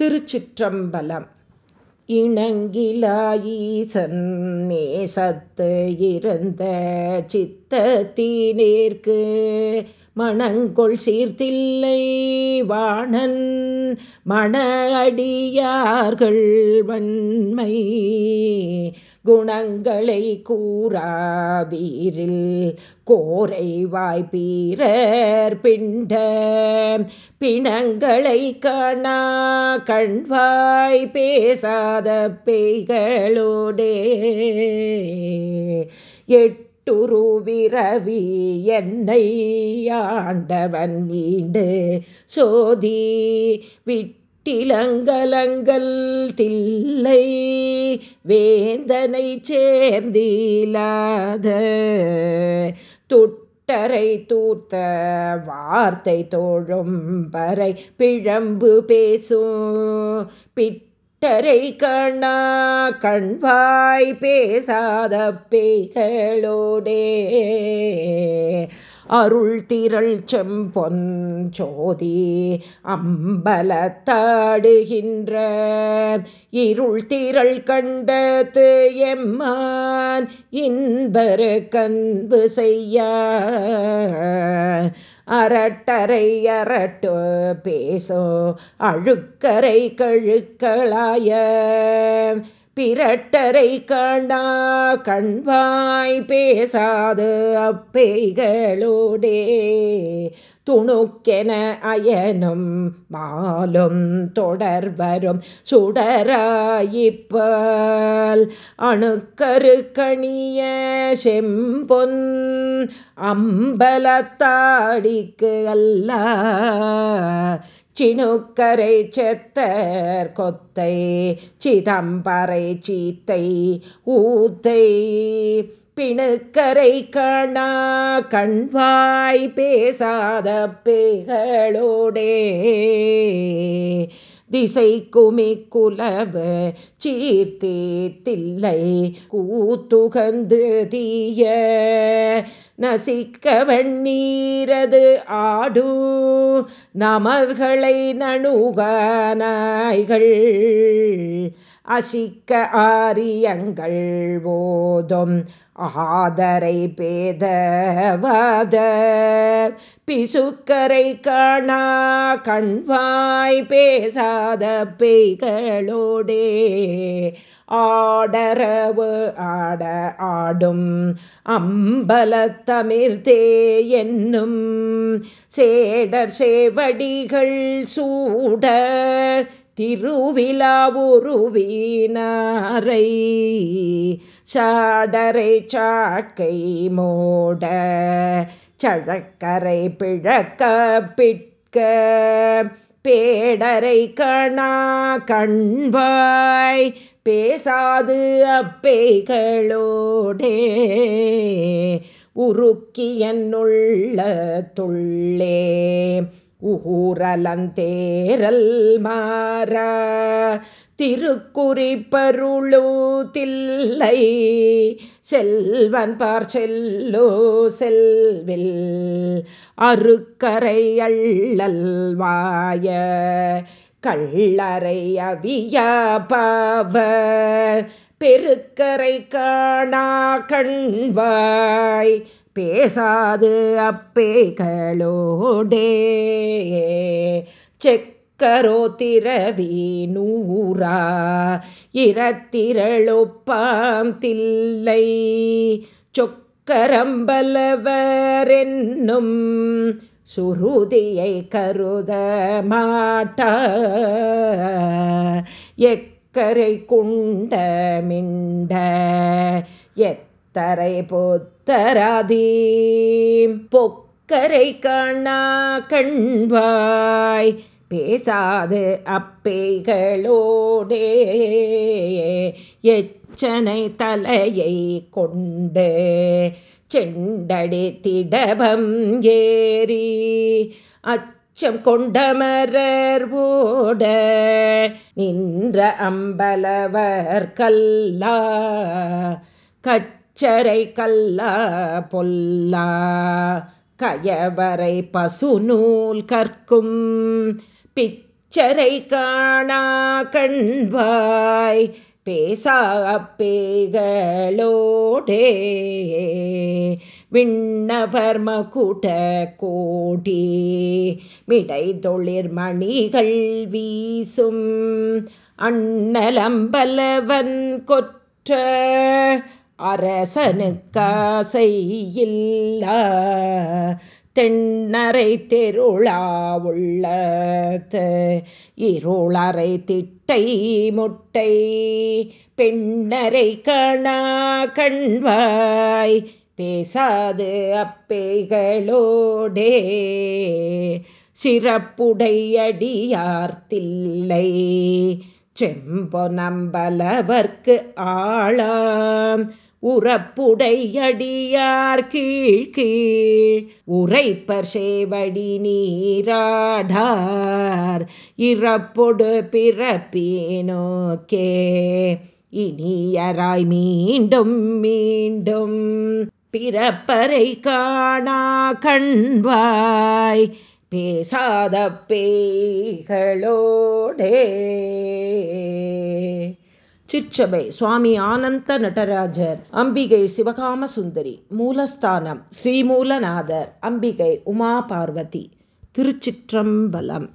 திருச்சிற்றம்பலம். இணங்கிலாயீசன் நேசத்து இருந்த சித்தத்தீனேற்கு மணங்கொள் சீர்த்தில்லை வாணன் மண அடியார்கள் வன்மை குணங்களை கூறாவீரில் கோரை வாய்ப்பீரர் பிண்ட பிணங்களை காணா கண்வாய் பேசாத பேய்களோடே. எட்டுருவிரவி என்னை ஆண்டவன் மீண்டு சோதி விட்டு டிலங்கலங்கள் தில்லை வேந்தனை சேர்ந்திலாத துட்டரை தூர்த்த வார்த்தை தோழும் பறை பிழம்பு பேசும். பிட்டரை கண்ணா கண்வாய் பேசாத பேய்களோடே அருள் திரள் செம்பொன் சோதி அம்பலத்தாடுகின்ற இருள் திரள் கண்டது எம்மான் இன்பரு கன்பு செய்ய. அரட்டரை அரட்டு பேசோ அழுக்கரை கழுக்களாய. பிறட்டரை கண்டா கண்வாய் பேசாது அப்பைகளோடே. துணுக்கென அயனும் மாலும் தொடர்வரும் சுடராயிப்பால். அணுக்கரு கணிய செம்பொன் அம்பலத்தாடிக்கு அல்ல. சிணுக்கரை செத்தர் கொத்தை சிதம்பரை சீத்தை ஊத்தை. பிணுக்கரை காணா கண்வாய் பேசாத பேகளோடே. திசை குமி குலவு சீர்த்தி தில்லை கூத்துகந்து தீய நசிக்க வெண்ணீரது ஆடு நமர்களை நணுகனாய்கள். அசிக்க ஆரியங்கள் போதும். ஆதரை பேதவாத. பிசுக்கரை காணா கண்வாய் பேசாத பெய்களோடே. ஆடரவு ஆட ஆடும் அம்பலத்தமிர்தே என்னும் சேடர் சேவடிகள் சூட திருவிழாவுருவினாரை சாடரை சாட்கை மோட சழக்கரை பிழக்க பிட்க பேடரை கணா கண்பாய் பேசாது அப்பேகளோடே உருக்கியன்னுள்ள துள்ளே ஊரலந்தேரல் மாறா. திருக்குறிப்பருளோ தில்லை செல்வன் பார் செல்லோ செல்வில். அருக்கரை அள்ளல்வாய கள்ளறை அவியாபாவ பெருக்கரை காணா கண்வாய். பேசாது அப்பேகளோடே செக்கரோத்திரவி நூறா இரத்திரளொப்பாம் தில்லை. சொக்கரம்பலவரென்னும் சுருதியை கருத மாட்டா. எக்கரை குண்ட மிண்ட எத் தரை பொத்தராதி பொக்கரை காணா கண்வாய் பேசாது அப்பைகளோடே. எச்சனை தலையை கொண்டு செண்டடி திடபம் ஏறி அச்சம் கொண்டமரர் ஓட நின்ற அம்பலவர் கல்லா. கச்ச கச்சரை கல்லா பொல்லா கயவரை பசுநூல் கற்கும். பிச்சரை காணா கண்வாய் பேசா பேகளோடே விண்ணவர் மகுட கோடி மிடை தொழிற் மணிகள் வீசும். அண்ணலம்பலவன் கொற்ற அரசனுக்காசையில்ல தென்னரை தெருளா உள்ளத்து இருளறை திட்டை முட்டை பெண்ணரை கணா கண்வாய் பேசாது அப்பேகளோடே. சிறப்புடையடியார்த்தில்லை செம்பொ நம்பலவர்க்கு ஆளாம். உறப்புடையடியார் கீழ் கீழ் உரைப்பர் சேவடி நீராடார் இறப்பொடு பிறப்பேனோக்கே இனியராய் மீண்டும் மீண்டும் பிறப்பரை காணா கண்வாய் பேசாத பேய்களோடே. சிற்சபை சுவாமி ஆனந்த நடராஜர் அம்பிகை சிவகாம சுந்தரி மூலஸ்தானம் ஸ்ரீமூலநாதர் அம்பிகை உமா பார்வதி திருச்சிற்றம்பலம்.